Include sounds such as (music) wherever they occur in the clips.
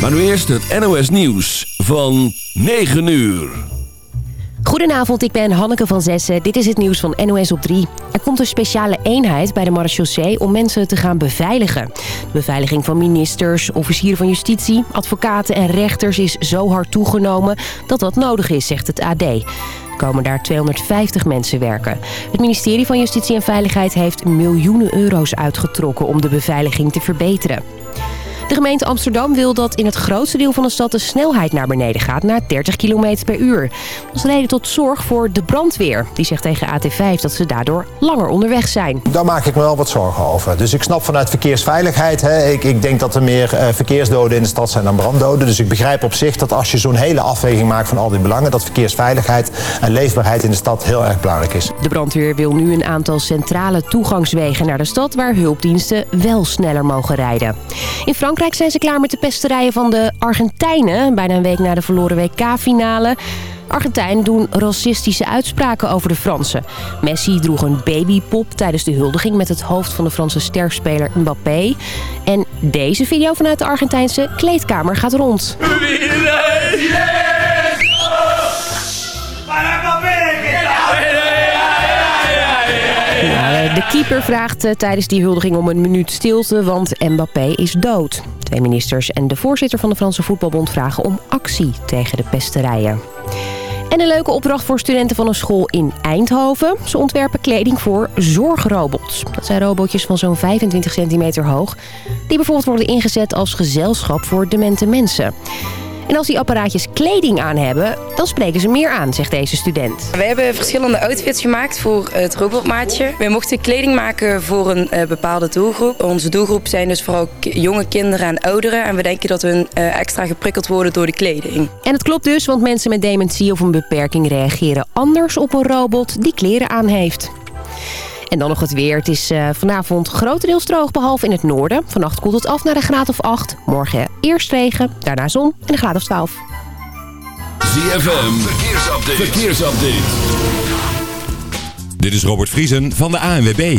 Maar nu eerst het NOS Nieuws van 9 uur. Goedenavond, ik ben Hanneke van Zessen. Dit is het nieuws van NOS op 3. Er komt een speciale eenheid bij de marechaussee om mensen te gaan beveiligen. De beveiliging van ministers, officieren van justitie, advocaten en rechters is zo hard toegenomen dat dat nodig is, zegt het AD komen daar 250 mensen werken. Het ministerie van Justitie en Veiligheid heeft miljoenen euro's uitgetrokken om de beveiliging te verbeteren. De gemeente Amsterdam wil dat in het grootste deel van de stad de snelheid naar beneden gaat naar 30 km per uur. Dat is reden tot zorg voor de brandweer. Die zegt tegen AT5 dat ze daardoor langer onderweg zijn. Daar maak ik me wel wat zorgen over. Dus ik snap vanuit verkeersveiligheid. Hè, ik, ik denk dat er meer uh, verkeersdoden in de stad zijn dan branddoden. Dus ik begrijp op zich dat als je zo'n hele afweging maakt van al die belangen... dat verkeersveiligheid en leefbaarheid in de stad heel erg belangrijk is. De brandweer wil nu een aantal centrale toegangswegen naar de stad... waar hulpdiensten wel sneller mogen rijden. In Frankrijk Frankrijk zijn ze klaar met de pesterijen van de Argentijnen. Bijna een week na de verloren WK-finale. Argentijnen doen racistische uitspraken over de Fransen. Messi droeg een babypop tijdens de huldiging... met het hoofd van de Franse sterspeler Mbappé. En deze video vanuit de Argentijnse kleedkamer gaat rond. De keeper vraagt eh, tijdens die huldiging om een minuut stilte, want Mbappé is dood. Twee ministers en de voorzitter van de Franse Voetbalbond vragen om actie tegen de pesterijen. En een leuke opdracht voor studenten van een school in Eindhoven. Ze ontwerpen kleding voor zorgrobots. Dat zijn robotjes van zo'n 25 centimeter hoog... die bijvoorbeeld worden ingezet als gezelschap voor demente mensen. En als die apparaatjes kleding aan hebben, dan spreken ze meer aan, zegt deze student. We hebben verschillende outfits gemaakt voor het robotmaatje. We mochten kleding maken voor een uh, bepaalde doelgroep. Onze doelgroep zijn dus vooral jonge kinderen en ouderen. En we denken dat hun uh, extra geprikkeld worden door de kleding. En het klopt dus, want mensen met dementie of een beperking reageren anders op een robot die kleren aan heeft. En dan nog het weer. Het is uh, vanavond grotendeels droog, behalve in het noorden. Vannacht koelt het af naar een graad of 8. Morgen eerst regen, daarna zon en een graad of 12. ZFM, verkeersupdate. verkeersupdate. Dit is Robert Vriesen van de ANWB.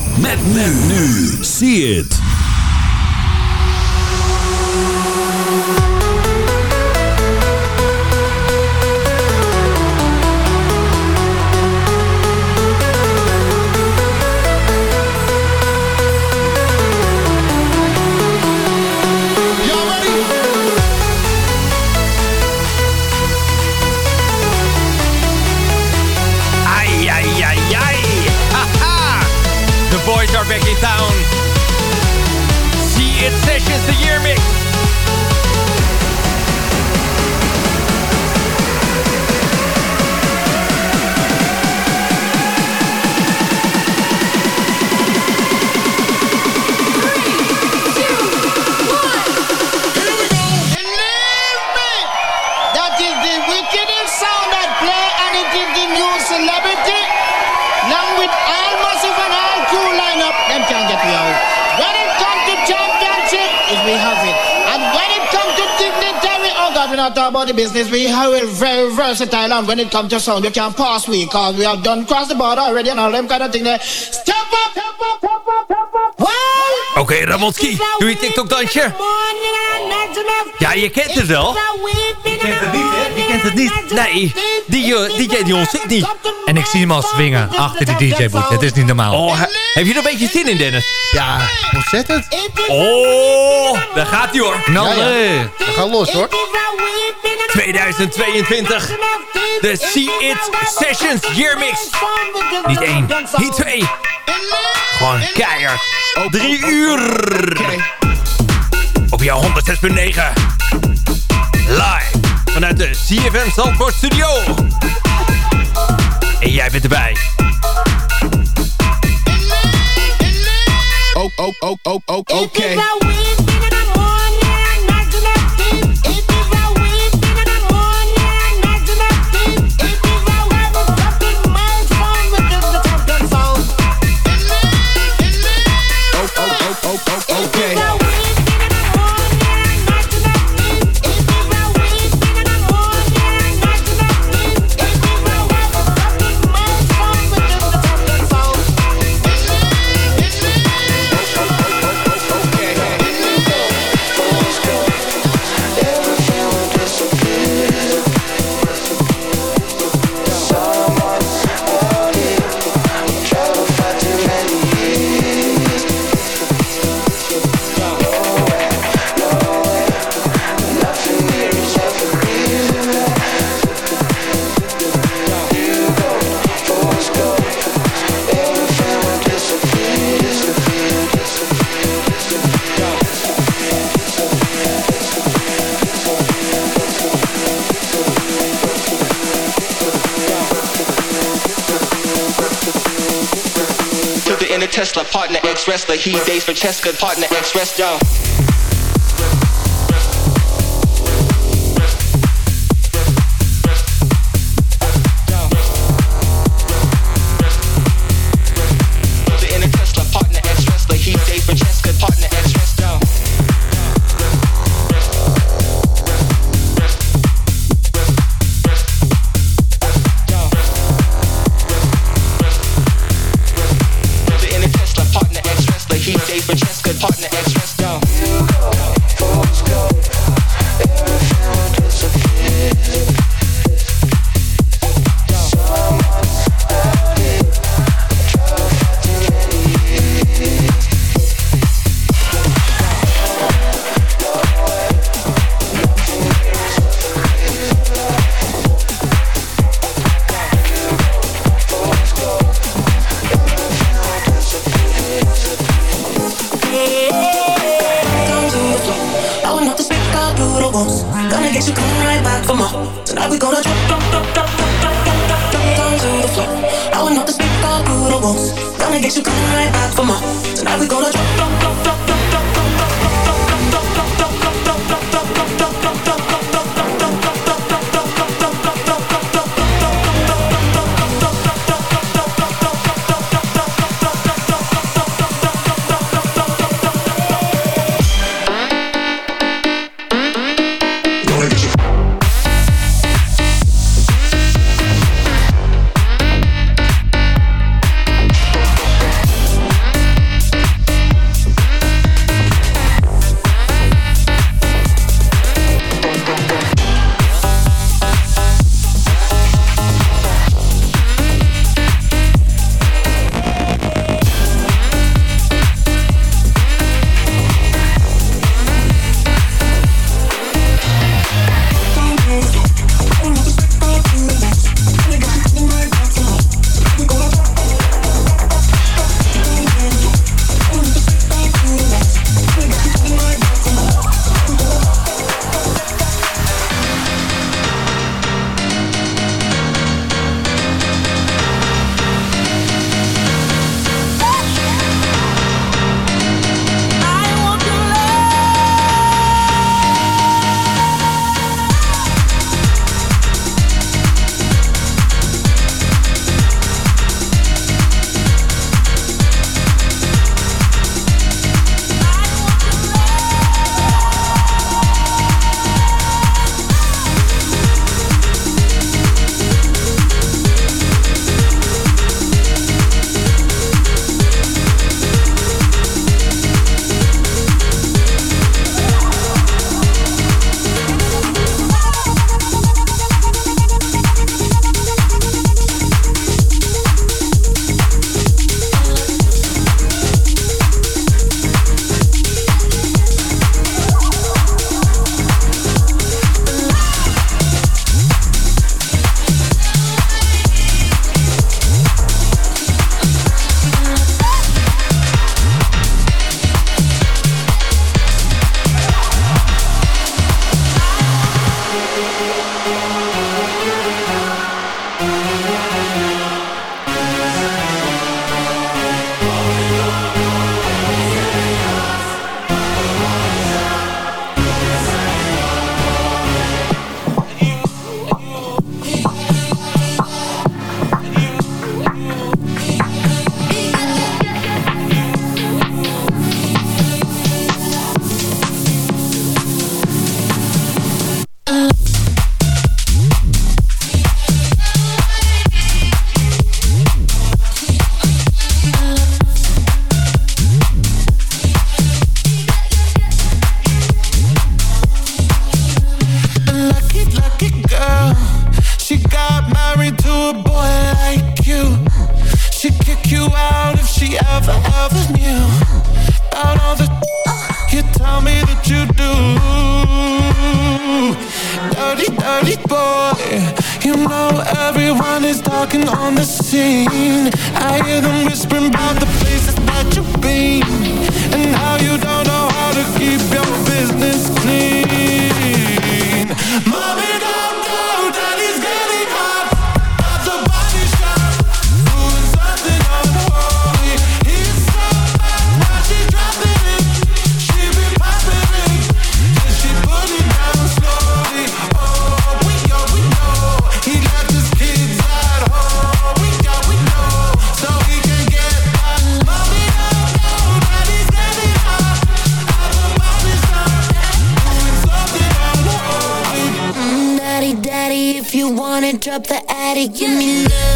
Met men nu. See it. Back in town. See it sessions the year mix. Not talk about the business. We are very versatile, and when it comes to sound, you can't pass we, cause we have done cross the border already and all them kind of thing there. Step up, step up, step up, step up. Oké, okay, Ramonski, doe je TikTok-dansje? Ja, je kent het wel. Je kent het niet, hè? Je kent het niet. Nee, die uh, DJ Dion zit niet. En ik zie hem al swingen achter die DJ-boot. Het is niet normaal. Oh, heb je er een beetje zin in, Dennis? Ja, ontzettend. Oh, daar gaat hij hoor. Nou, ja, ja. we gaan los hoor. 2022. De See It Sessions Year Mix. Niet één, niet twee. Gewoon keihard. Drie uur. Op jouw 106.9. Live. Vanuit de CFM Zandvoort Studio. En jij bent erbij. Oh, oh, oh, oh, oh, oké. Okay. Ex-wrestler. He dates for Cheska, partner ex-wrestler. up the attic, give me love.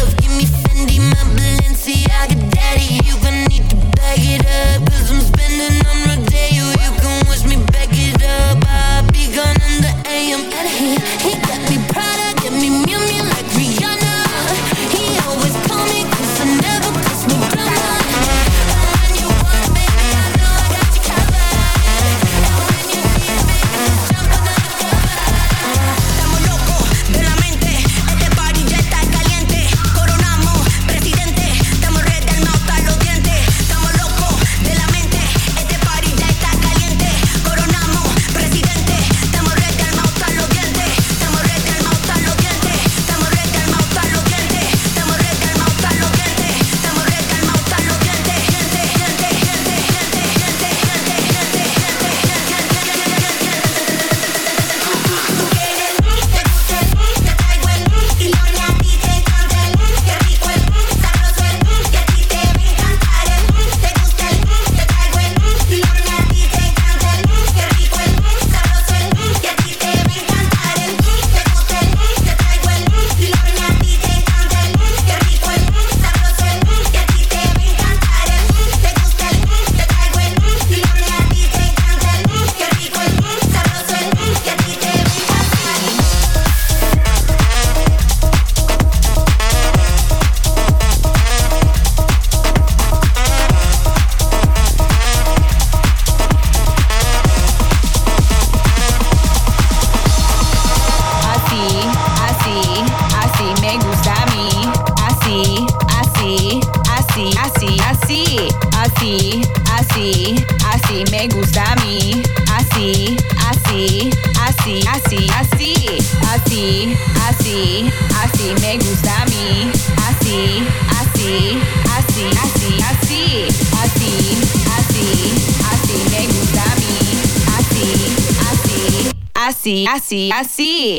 assim, assim.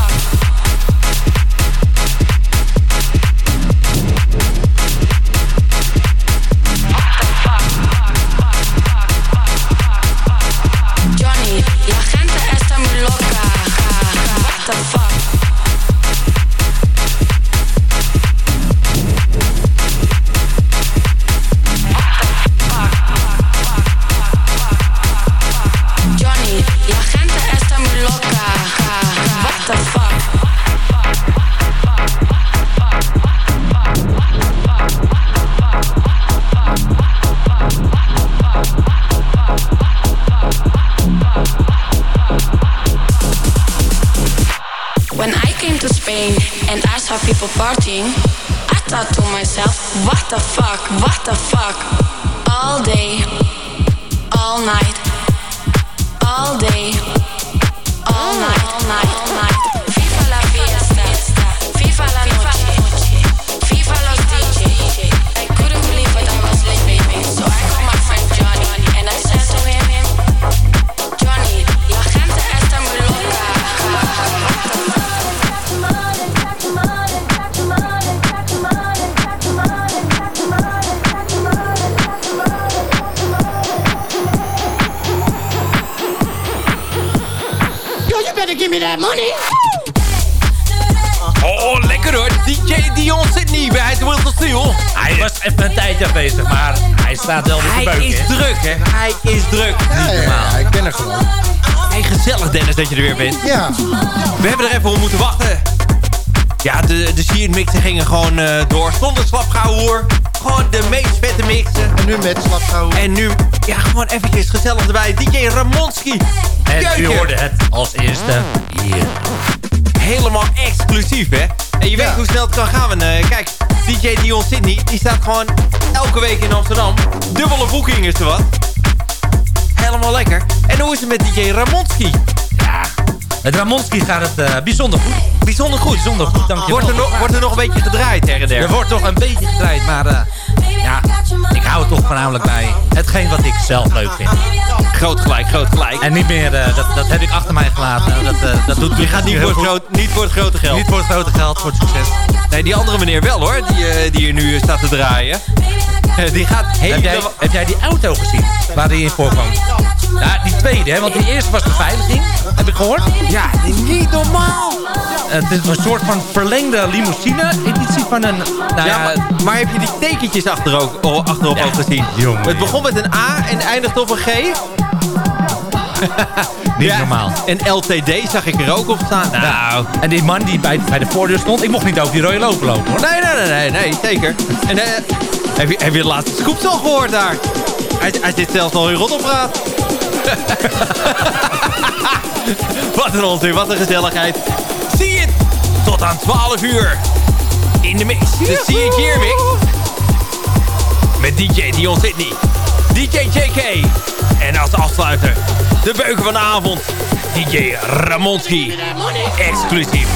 you better give me that money. Oh, oh, lekker hoor. DJ Dion Sydney bij het Will to Steel. Hij was even een tijdje bezig, maar hij staat wel weer te beuken. Hij is druk, hè? Hij is druk. Niet normaal. Ja, ik ben er gewoon. Hey, gezellig Dennis dat je er weer bent. Ja. We hebben er even op moeten wachten. Ja, de, de mixen gingen gewoon eh, door zonder slapgehouden hoor. Gewoon de meest vette mixen. En nu met Slapzo. En nu, ja, gewoon eventjes gezellig erbij. DJ Ramonski. En u hoorde het als eerste hier. Helemaal exclusief, hè? En je weet hoe snel het kan gaan. we? Eh, kijk, DJ Dion Sydney, die staat gewoon elke week in Amsterdam. Dubbele boekingen, is wat. Helemaal lekker. En hoe is het met DJ Ramonski? Met Ramonski gaat het eh, bijzonder goed. Bijzonder goed, bijzonder goed, dankjewel. Wordt er, nog, wordt er nog een beetje gedraaid her en der? Er wordt nog een beetje gedraaid, maar eh, ja, ik hou het toch voornamelijk bij hetgeen wat ik zelf leuk vind. Groot gelijk, groot gelijk. En niet meer, eh, dat, dat heb ik achter mij gelaten. Dat, eh, dat doet Je gaat niet voor, het groot, niet voor het grote geld. Niet voor het grote geld, voor het succes. Nee, die andere meneer wel hoor, die, eh, die hier nu staat te draaien. Die gaat heb, jij, die auto gezien waar die in voorkwam? Ja, die tweede, hè? want die eerste was beveiliging, heb ik gehoord. Ja, niet normaal het is een soort van verlengde limousine-editie van een... Nou ja, maar, heb je die tekentjes achter ook, oh, achterop gezien? Jongen, het begon met een A en eindigt op een G. Niet (laughs) ja. normaal. En LTD zag ik er ook op staan. Nou. En die man die bij, bij de voordeur stond, ik mocht niet over die rode lopen lopen hoor. Nee, nee, nee, nee, nee zeker. En eh, heb, je, heb je de laatste scoop al gehoord daar? Hij, hij zit zelfs al in roddelpraat. (laughs) wat een onzin, wat een gezelligheid. See It. Tot aan 12 uur in de mix. Dus de See It Year Mix. Met DJ Dion Sidney, DJ JK. En als afsluiter de beuken van de avond. DJ Ramonski. Exclusief.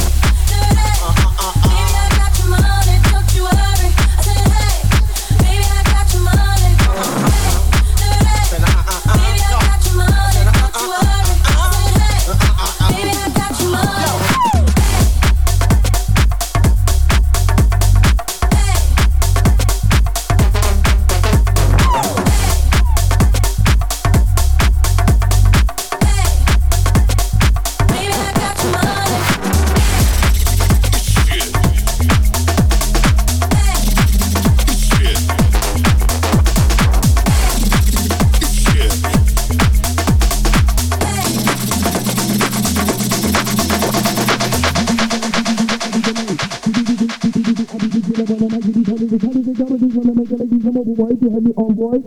gonna make a lady come over, me on, boy,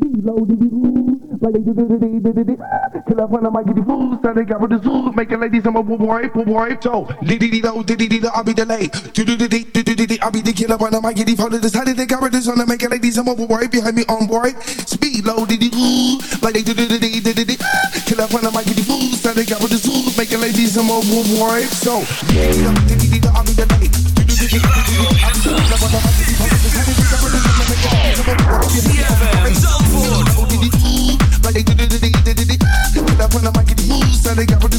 be low, diddy woo. Like they did it, diddy diddy. Till I find a mic, diddy woo. Standing up with the zoo, make a lady come over, boy, boy. So, diddy diddy low, diddy diddy, I'll be delayed. Diddy diddy diddy diddy, I'll be the killer on the mic, diddy follow this. How did they the this? Gonna make a lady come over, boy. If me on, boy, speed low. Like did it, diddy. Till I find a mic, the zoo, make a lady come over, boy. So, I'll be I'll be. They do do do do do do do. Put up on the mic and move, so they got what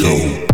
Show.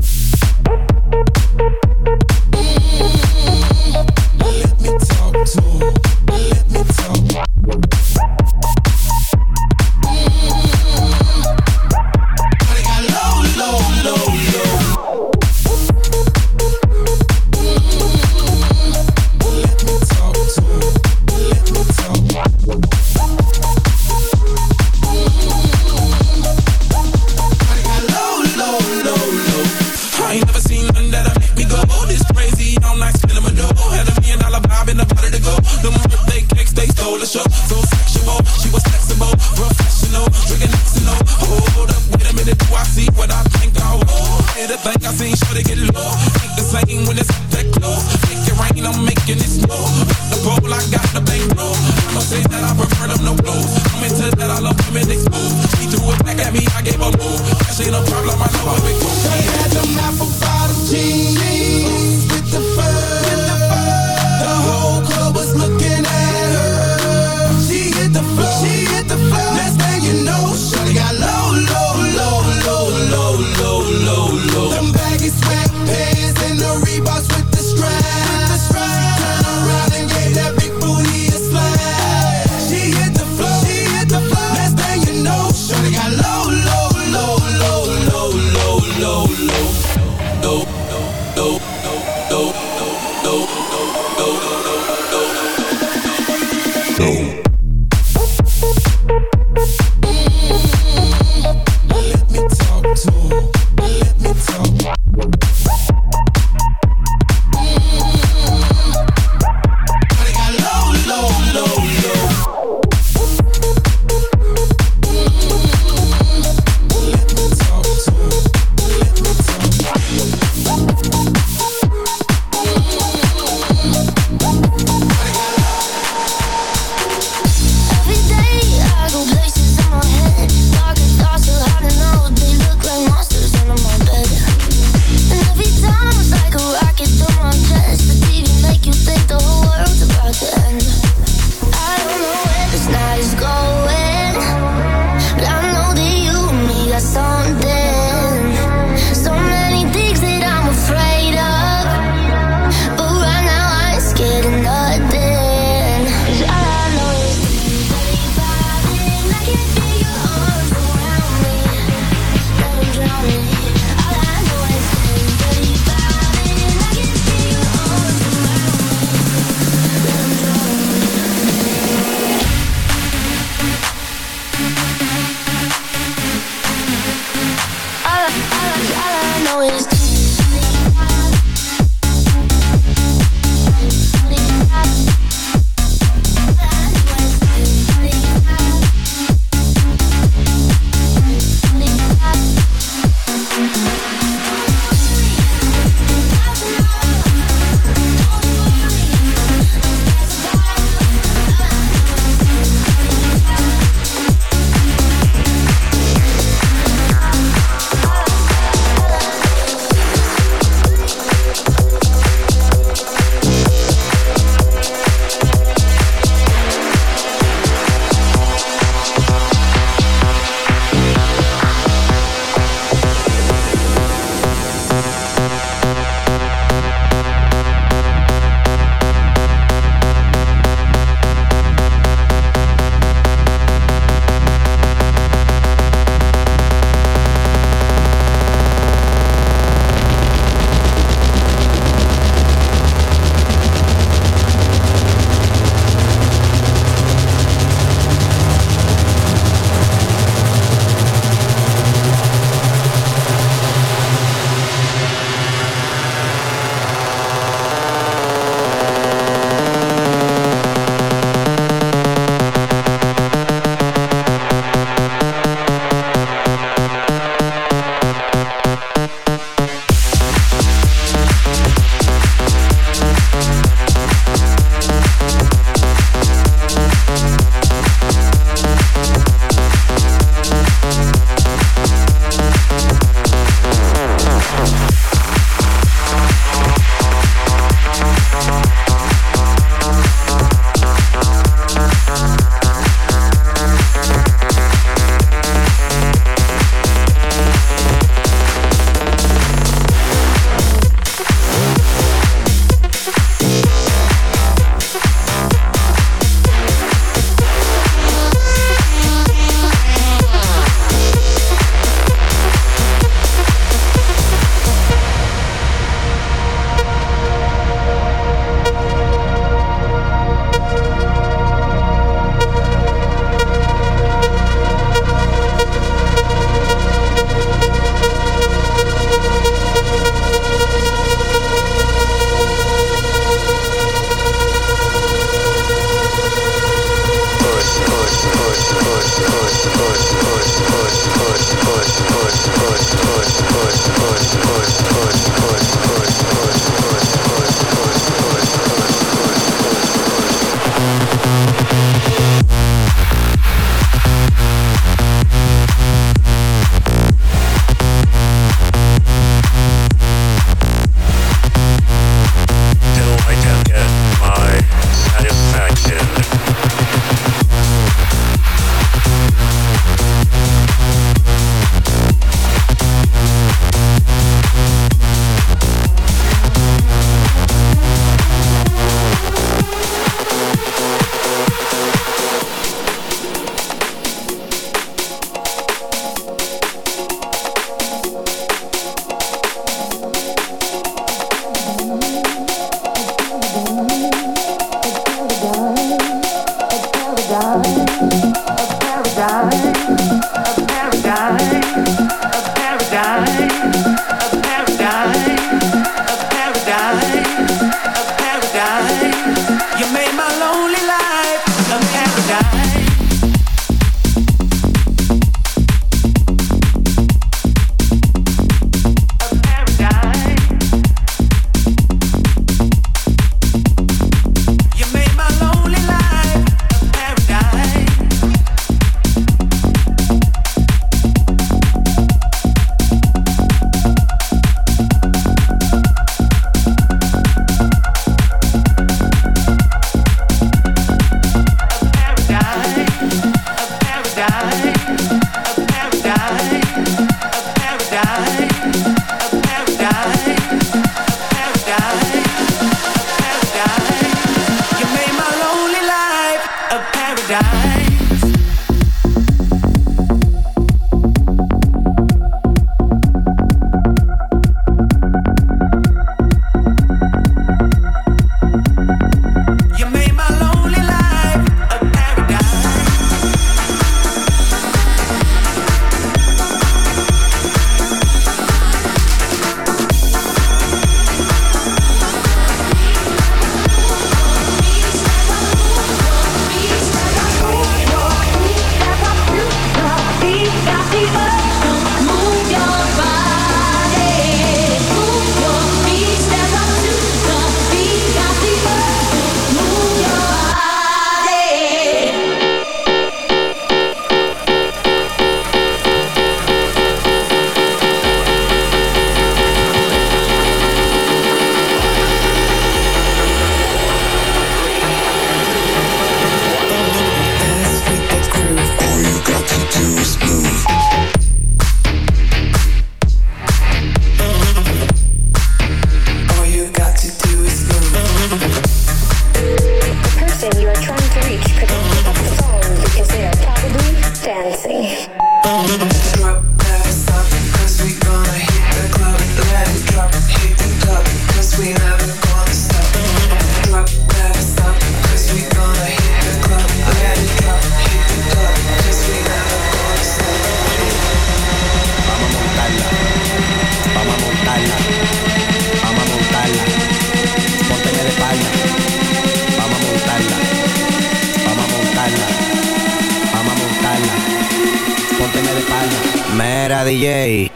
DJ.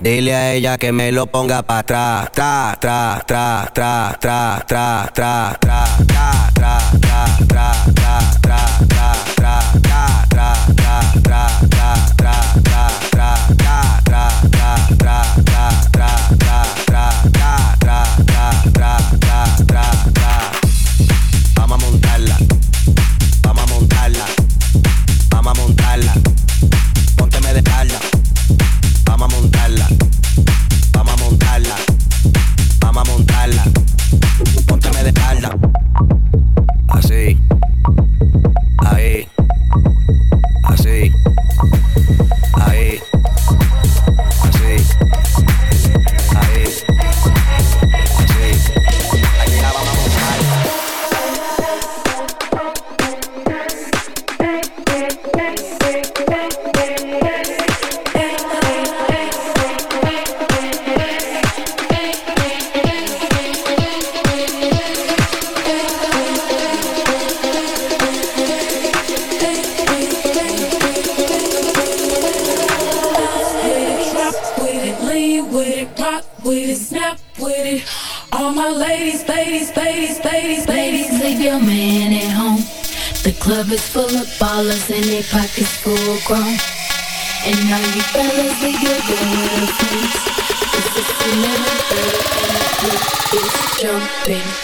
Dile a ella que me lo ponga pa' atrás, tra, tra, tra, tra, tra, tra, tra, tra, tra, tra, tra, tra, tra, tra, tra. Is full of ballers and their pockets full grown. And all you fellas, your girl with her friends. This is the never and club is jumping.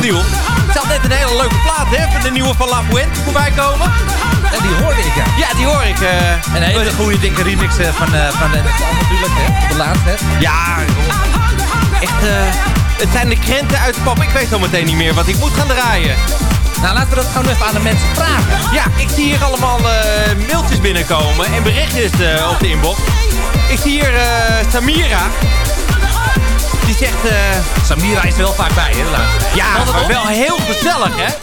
Ik zag net een hele leuke plaat, hè? Van de nieuwe van La Fuente voorbij komen. En die hoorde ik, ja. Ja, die hoor ik. eh. Een hele goede dikke remix eh, van, eh van natuurlijk, hè. De laatste, hè. Ja, echt... eh, het zijn de krenten uit de pap. Ik weet zo meteen niet meer wat ik moet gaan draaien. Nou, laten we dat gewoon even aan de mensen vragen. Ja, ik zie hier allemaal eh, mailtjes binnenkomen en berichtjes eh, op de inbox. Ik zie hier eh, Samira. Die zegt... eh, Samira is er wel vaak bij, hè. ja, maar op? wel heel gezellig, hè?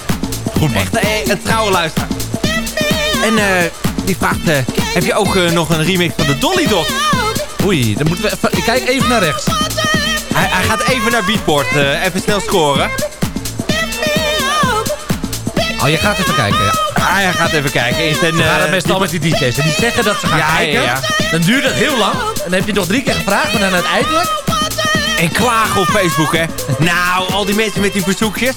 Goed, man. Echt eh, een trouwe luisteraar. En eh, die vraagt... heb je ook nog een remix van de Dolly Dot? Oei, dan moeten we even... Ik kijk even naar rechts. Hij, hij gaat even naar Beatport. even snel scoren. Oh, je gaat even kijken, ja. Ah, hij gaat even kijken. Is gaan eh, het meestal met die DJ's. En die zeggen dat ze gaan Ja, ja, kijken. ja. Dan duurt het heel lang. En dan heb je nog drie keer gevraagd. Maar dan uiteindelijk En klagen op Facebook, hè. Nou, al die mensen met die verzoekjes.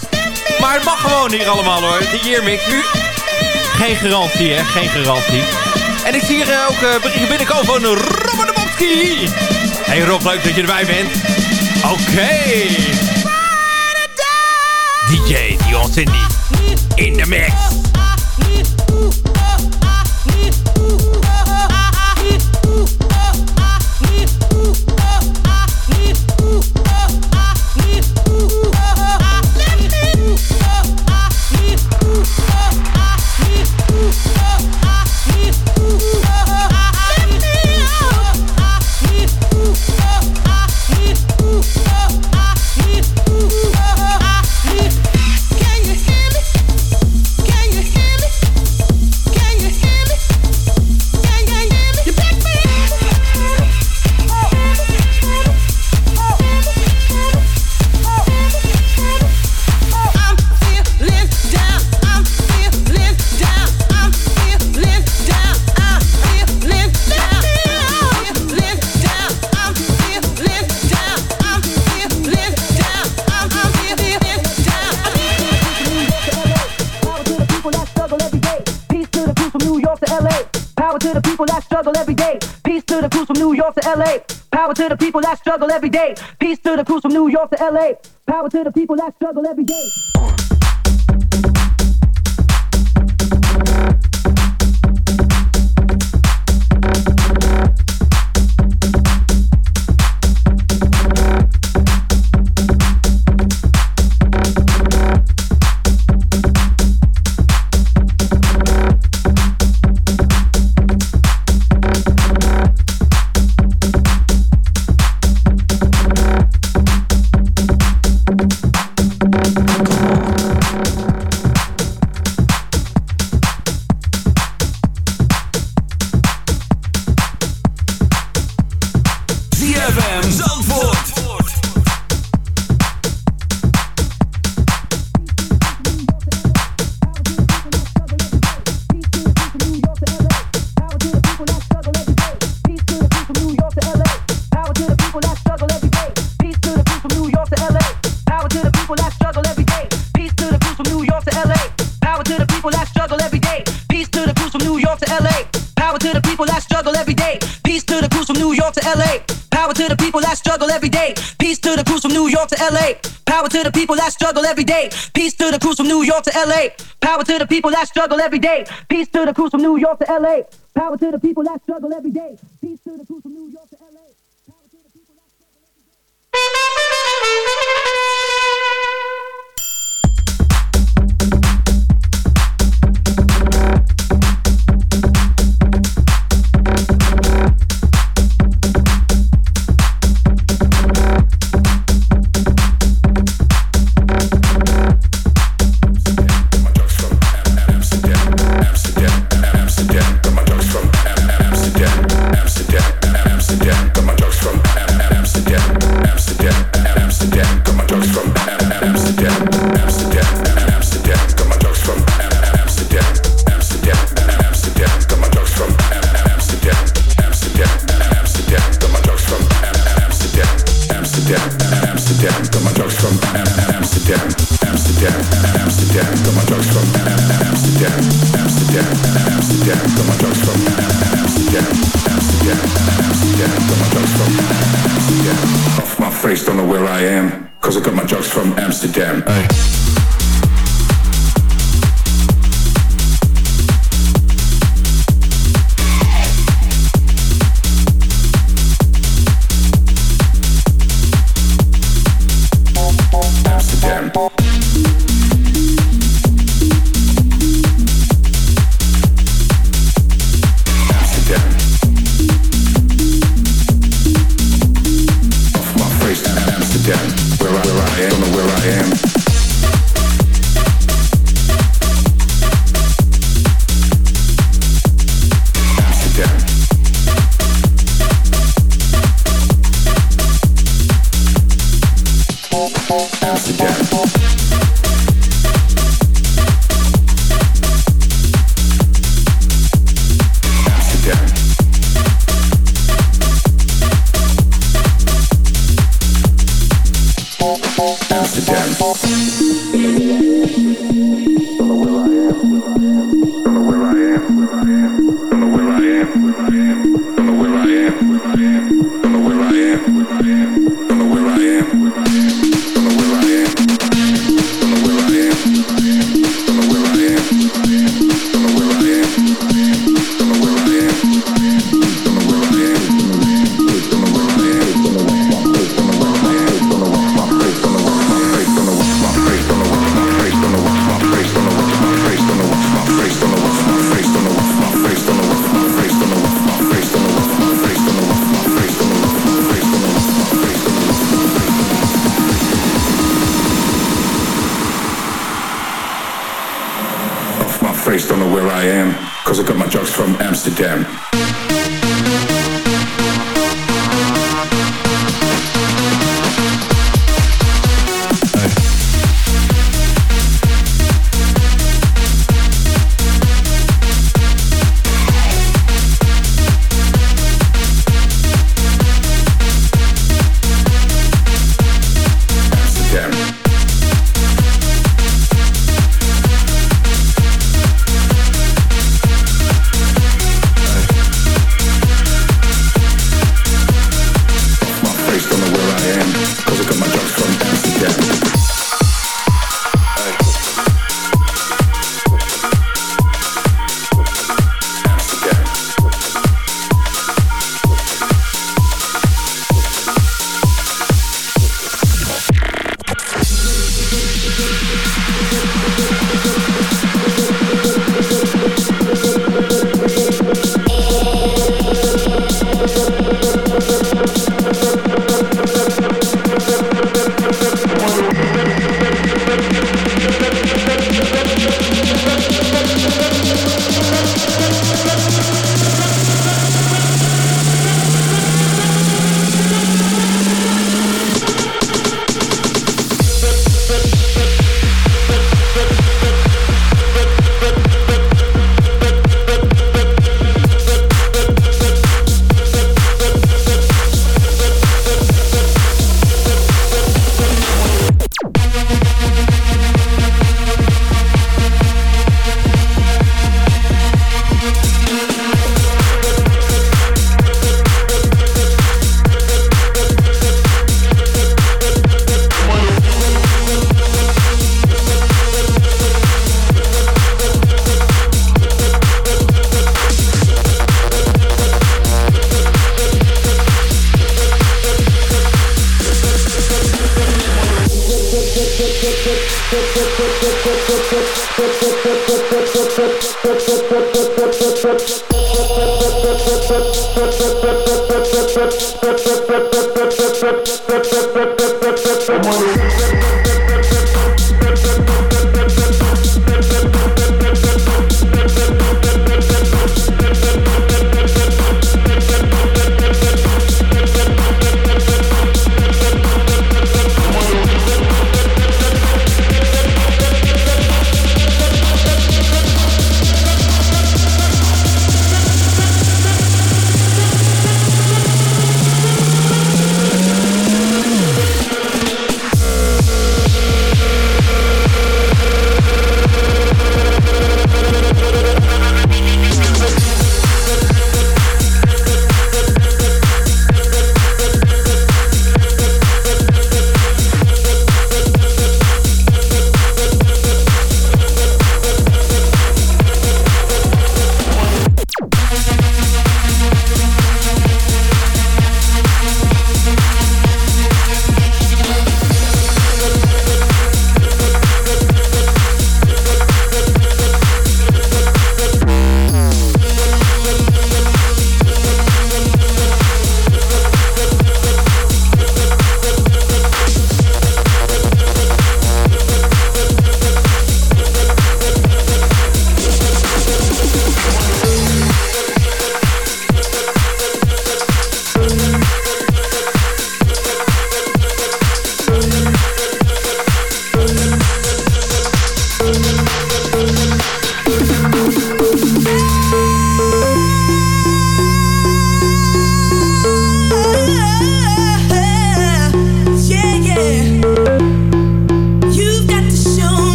Maar het mag gewoon hier allemaal, hoor. De Yearmix nu. Geen garantie, hè. Geen garantie. En ik zie hier eh, ook uh, berichten binnenkomen van Robert de Bobski. Hey Rob, leuk dat je erbij bent. Oké. DJ Dion Cindy. In de mix. To LA, power to the people that struggle every day. Peace to the crews from New York to LA. Power to the people that struggle every day. People that struggle every day. Peace to the crews from New York to LA. Power to the people that struggle every day. Peace to the crews from New York to LA.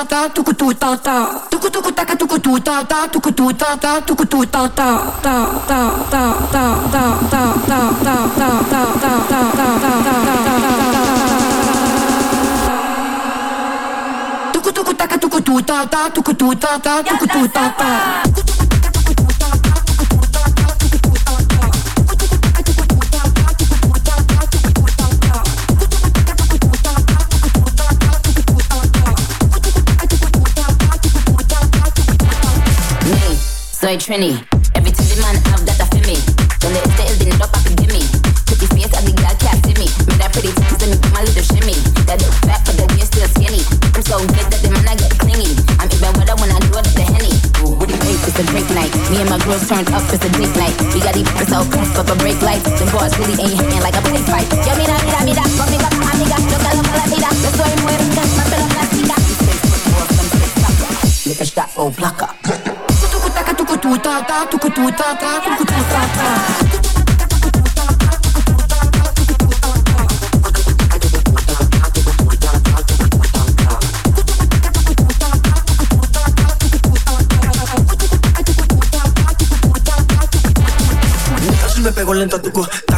Ta ta tuku tu ta ta tuku tuku taka tuku tu ta ta tuku tu ta ta tuku tu ta ta ta ta ta ta ta ta ta ta ta ta ta ta ta tuku tuku taka tuku tu ta ta tuku tu ta ta tuku tu ta ta soy Trini. Every time the man have that for me. When the style didn't drop, I could give me. Pretty face and the girl can't see me. Me that pretty titties, let me my little shimmy. That look fat, but the waist still skinny. I'm so good that the man I get clingy. I'm even wetter when I do it the henny. What do you? It's a drink night. Me and my girls turned up, it's a date night. We got these so crisp up a break lights. The boys really ain't hitting like a play fight. Yo, mira, mira, mira, conmigo, amiga. Loca, loca, la vida. Yo soy muerta, papel o plástica. Lick a shot, oh, block up. Tu ta tu ta lento a tu taca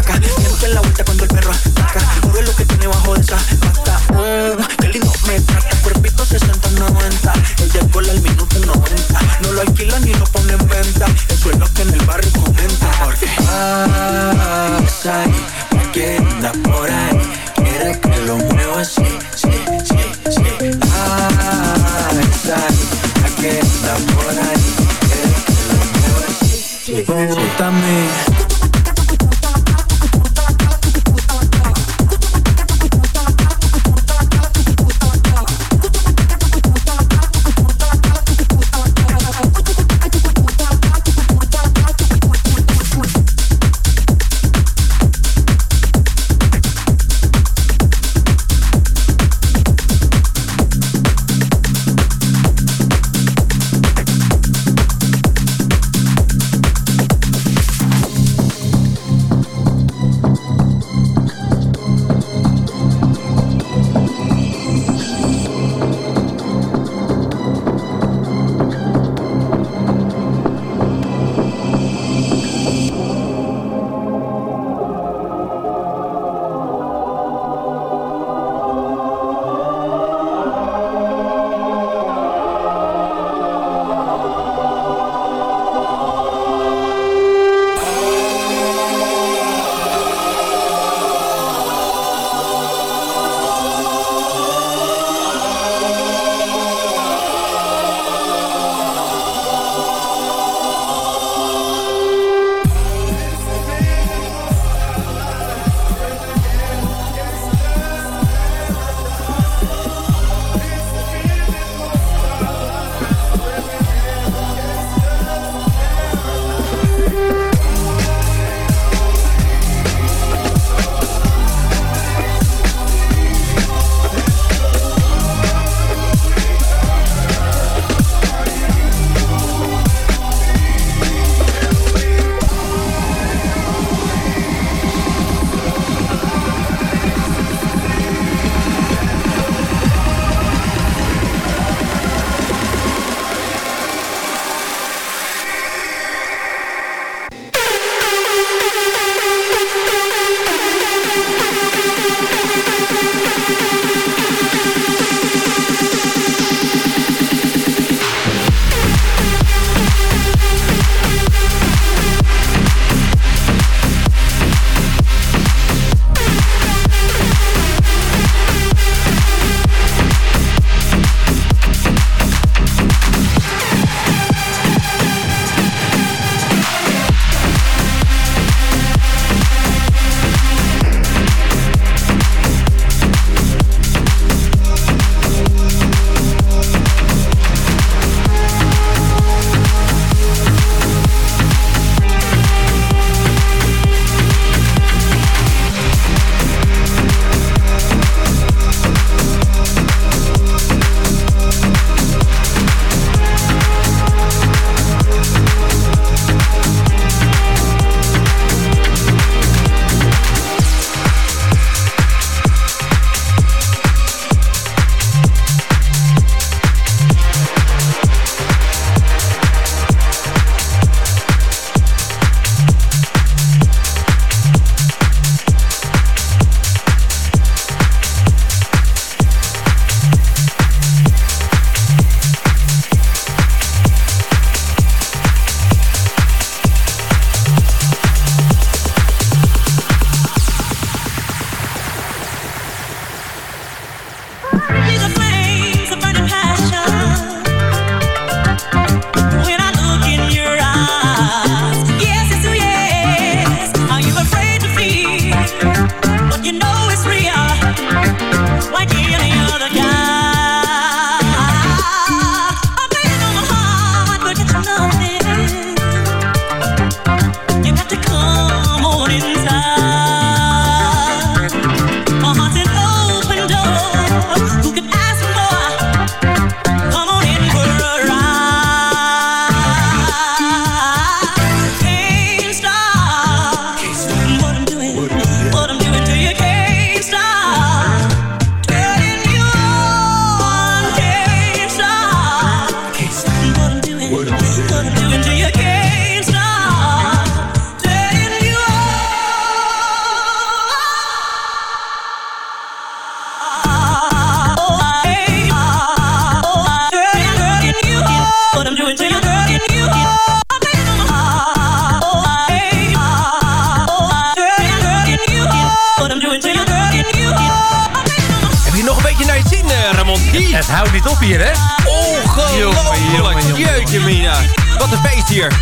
Wat een feest hier.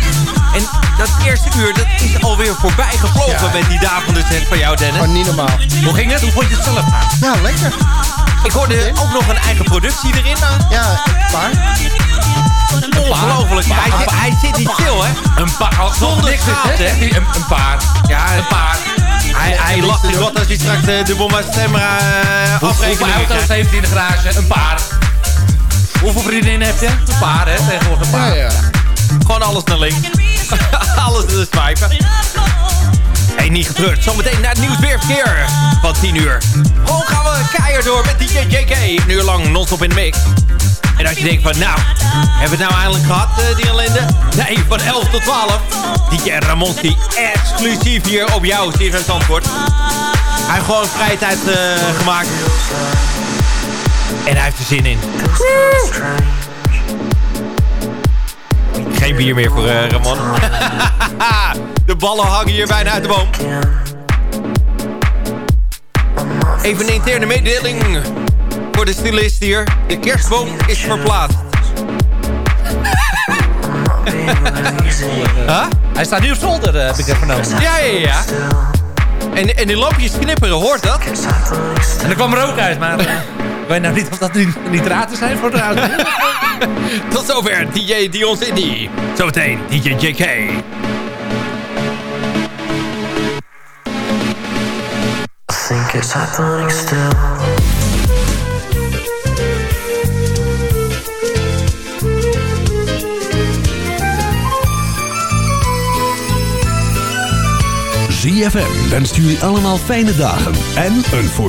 En dat eerste uur, dat is alweer voorbij gevlogen Ja. met die davende set van jou, Dennis. Maar niet normaal. Hoe ging het? Hoe vond je het zelf aan? Ja, lekker. Ik hoorde ook nog een eigen productie erin. Ja, paar. Ongelooflijk. Hij, zit- hij zit niet stil, hè? Een paar. Als Zonder schaamte, hè? Een, een paar. Ja, Een paar. Hij, hij lacht niet wat als hij straks eh, de Bomba Stemra uh, Hoeveel afrekening auto's krijgt. heeft hij in de garage? Een paar. Hoeveel vriendinnen heb je? Een paar, hè? Tegenwoordig een paar. Ja, ja. Gewoon alles naar links. (laughs) alles de swipen. Hey, niet getreurd. Zometeen naar het nieuws weer verkeer van 10 uur. Gewoon gaan we keihard door met DJ JK. Een uur lang non-stop in de mix. En als je denkt van, nou, hebben we het nou eindelijk gehad, eh, die ellende? Nee, van 11 tot 12. DJ Ramonski, exclusief hier op jou, CFM Zandvoort. Hij heeft gewoon vrije tijd eh, gemaakt. En hij heeft er zin in. Geen bier meer voor eh, Ramon. (laughs) de ballen hangen hier bijna uit de boom. Even een interne mededeling voor de stylist hier. De kerstboom is verplaatst. (laughs) huh? Hij staat nu op zolder, eh, heb ik even vernomen. Ja, ja, ja. En, en die lampjes knipperen, hoort dat? En er kwam rook uit, maar... weet nou niet of dat nu nitraten zijn voor de auto. (laughs) Tot zover DJ Dion City. Zometeen DJ JK. think it's happening still. ZFM wenst jullie allemaal fijne dagen en een voorspoedig